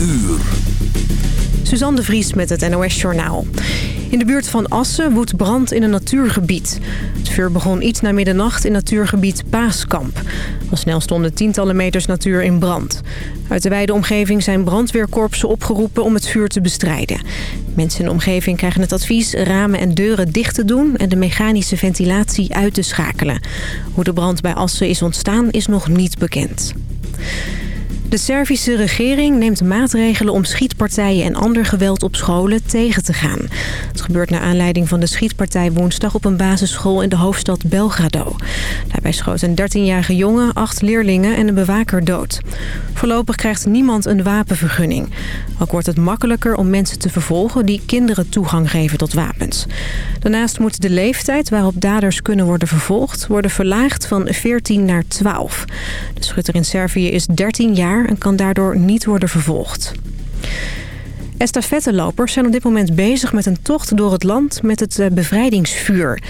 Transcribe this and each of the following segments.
uur. Suzanne de Vries met het NOS Journaal. In de buurt van Assen woedt brand in een natuurgebied. Het vuur begon iets na middernacht in natuurgebied Paaskamp. Al snel stonden tientallen meters natuur in brand. Uit de wijde omgeving zijn brandweerkorpsen opgeroepen om het vuur te bestrijden. Mensen in de omgeving krijgen het advies ramen en deuren dicht te doen... en de mechanische ventilatie uit te schakelen. Hoe de brand bij Assen is ontstaan is nog niet bekend. De Servische regering neemt maatregelen om schietpartijen en ander geweld op scholen tegen te gaan. Het gebeurt naar aanleiding van de schietpartij woensdag op een basisschool in de hoofdstad Belgrado. Daarbij schoot een 13-jarige jongen, acht leerlingen en een bewaker dood. Voorlopig krijgt niemand een wapenvergunning. Ook wordt het makkelijker om mensen te vervolgen die kinderen toegang geven tot wapens. Daarnaast moet de leeftijd waarop daders kunnen worden vervolgd worden verlaagd van 14 naar 12. De schutter in Servië is 13 jaar en kan daardoor niet worden vervolgd. Estafettelopers zijn op dit moment bezig met een tocht door het land met het eh, bevrijdingsvuur.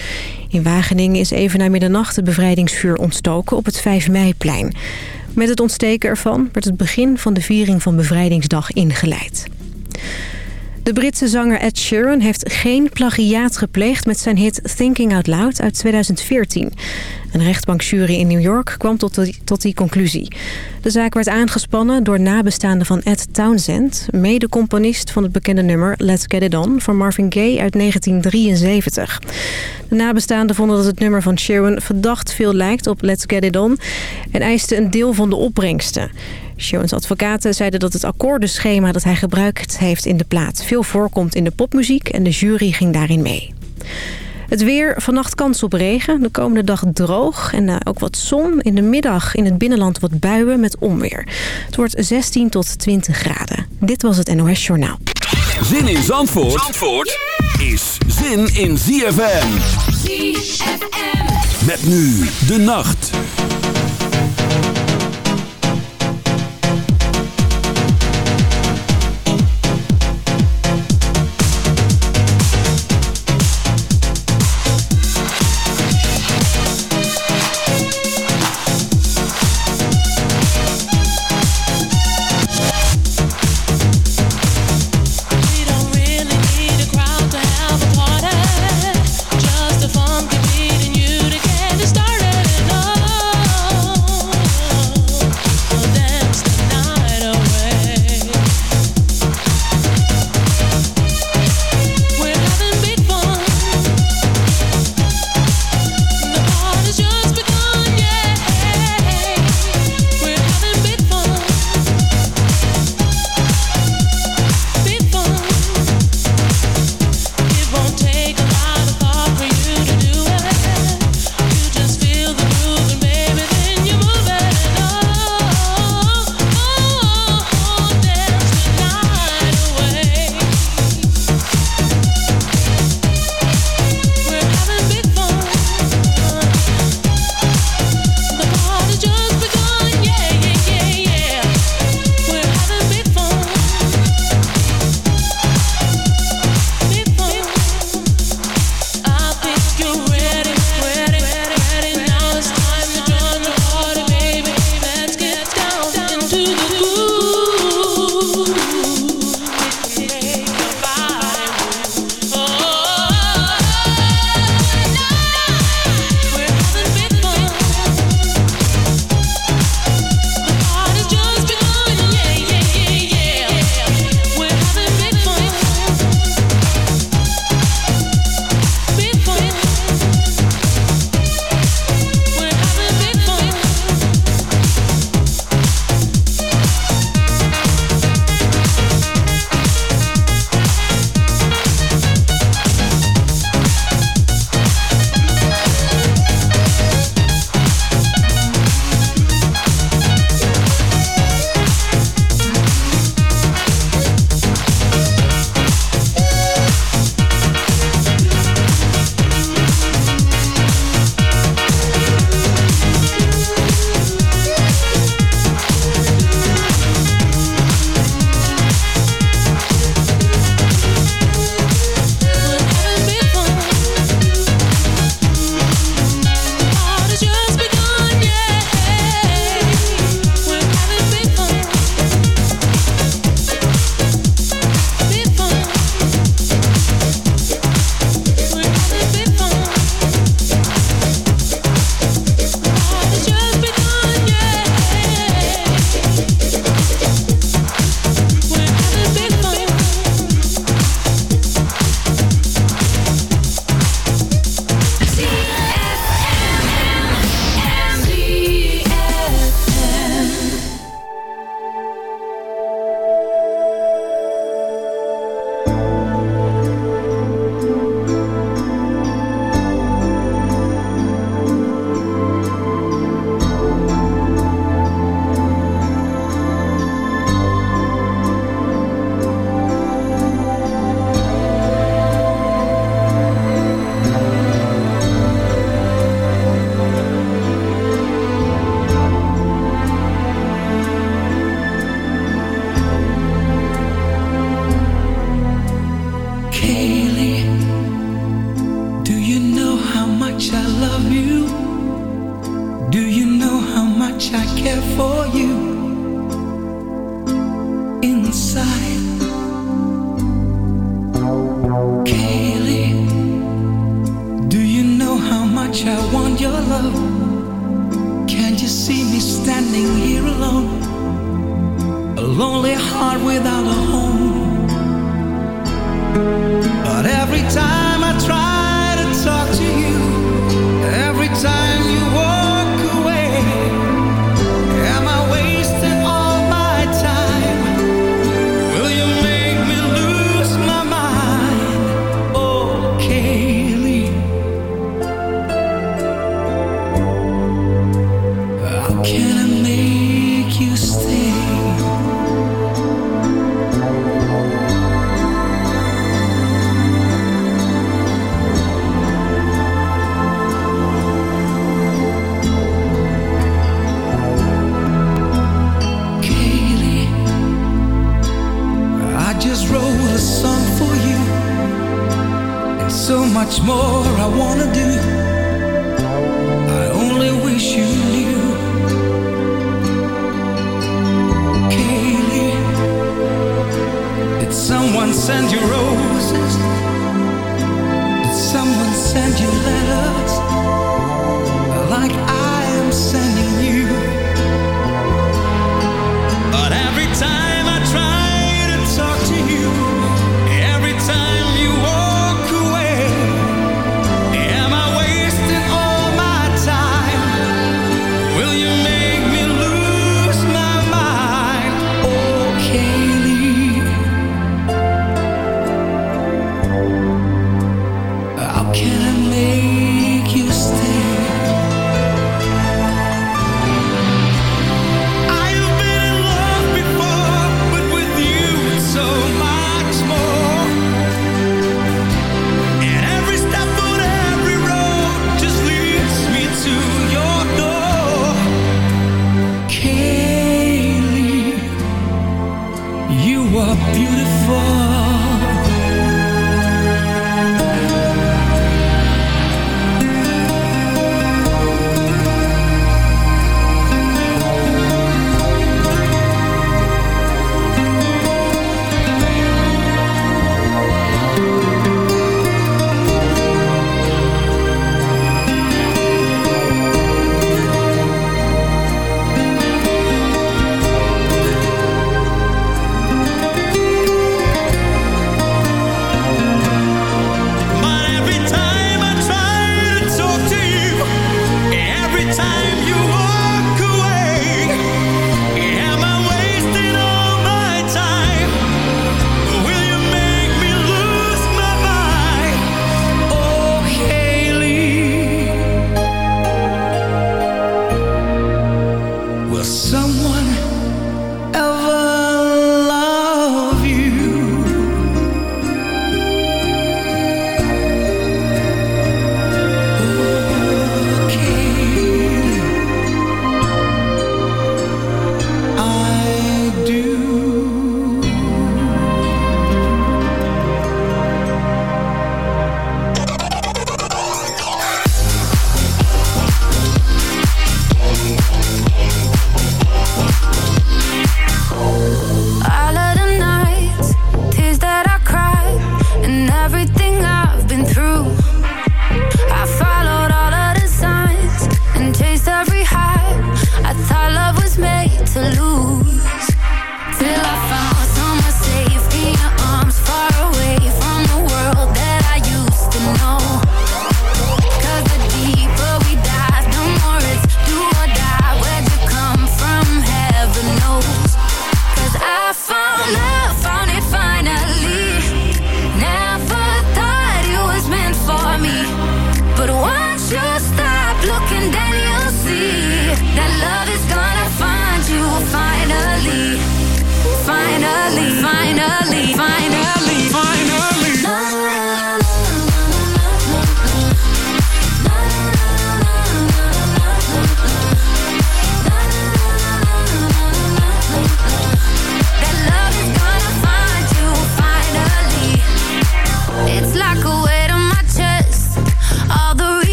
In Wageningen is even na middernacht het bevrijdingsvuur ontstoken op het 5 meiplein. Met het ontsteken ervan werd het begin van de viering van Bevrijdingsdag ingeleid. De Britse zanger Ed Sheeran heeft geen plagiaat gepleegd met zijn hit Thinking Out Loud uit 2014. Een rechtbankjury in New York kwam tot die, conclusie. De zaak werd aangespannen door nabestaanden van Ed Townsend... mede-componist van het bekende nummer Let's Get It On van Marvin Gaye uit 1973. De nabestaanden vonden dat het nummer van Sheeran verdacht veel lijkt op Let's Get It On... en eisten een deel van de opbrengsten. Sheeran's advocaten zeiden dat het akkoordenschema dat hij gebruikt heeft in de plaat... veel voorkomt in de popmuziek en de jury ging daarin mee. Het weer, vannacht kans op regen. De komende dag droog en uh, ook wat zon. In de middag in het binnenland wat buien met onweer. Het wordt 16 tot 20 graden. Dit was het NOS Journaal. Zin in Zandvoort, Zandvoort is zin in ZFM. ZFM. Met nu de nacht. someone send you roses? Did someone send you letters? Like I am sending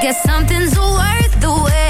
try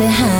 对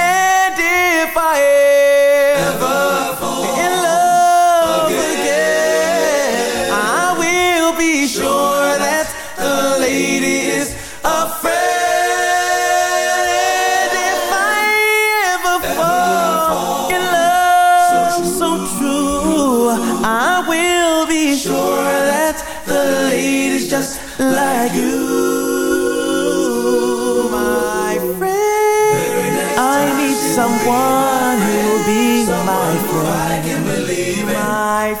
Someone who'll be my friend. My friend to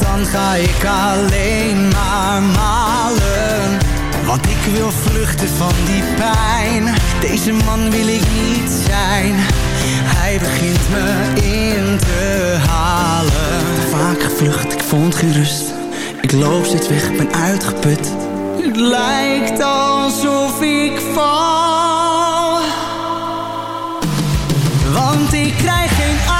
dan ga ik alleen maar malen. Want ik wil vluchten van die pijn Deze man wil ik niet zijn. Hij begint me in te halen. Vaak gevlucht, ik vond geen rust Ik loop steeds weg, ben uitgeput. Het lijkt alsof ik val. Want ik krijg geen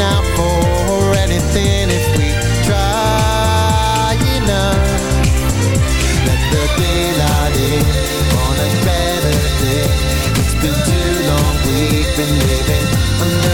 out for anything if we try enough. Let on a better day. It's been too long, we've been living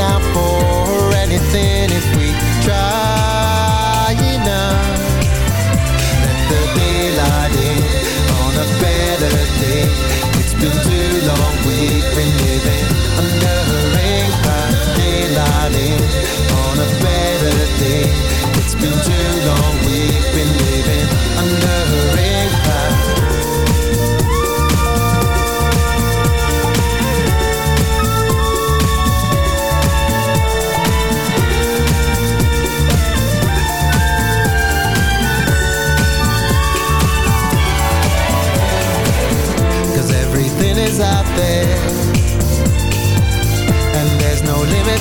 out.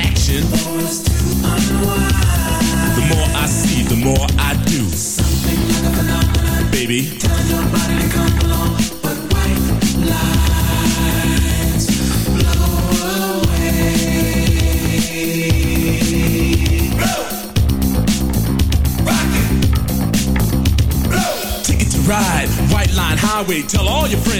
action. The more I see, the more I do. Baby. Your body but white blow away. Blow. Rock it. Blow. Ticket to ride, white line highway. Tell all your friends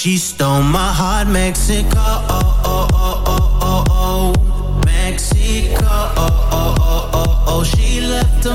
She stole my heart, Mexico. Oh, oh, oh, oh, oh, oh. Mexico. She left a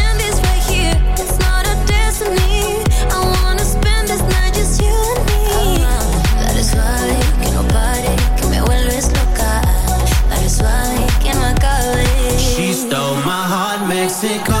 heart,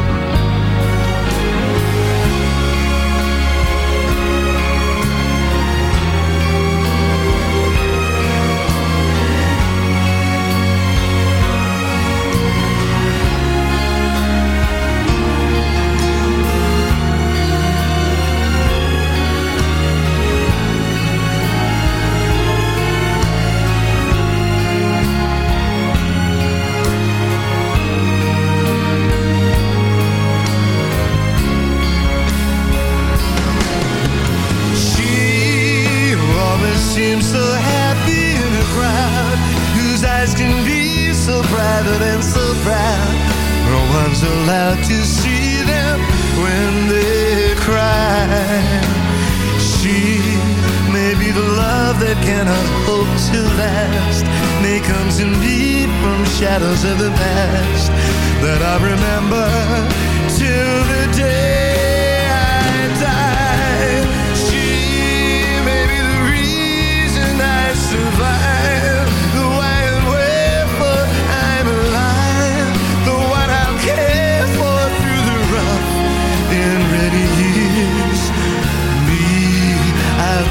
Seems so happy in a crowd whose eyes can be so private and so proud. No one's allowed to see them when they cry. She may be the love that cannot hope to last. May comes indeed from shadows of the past that I remember till the day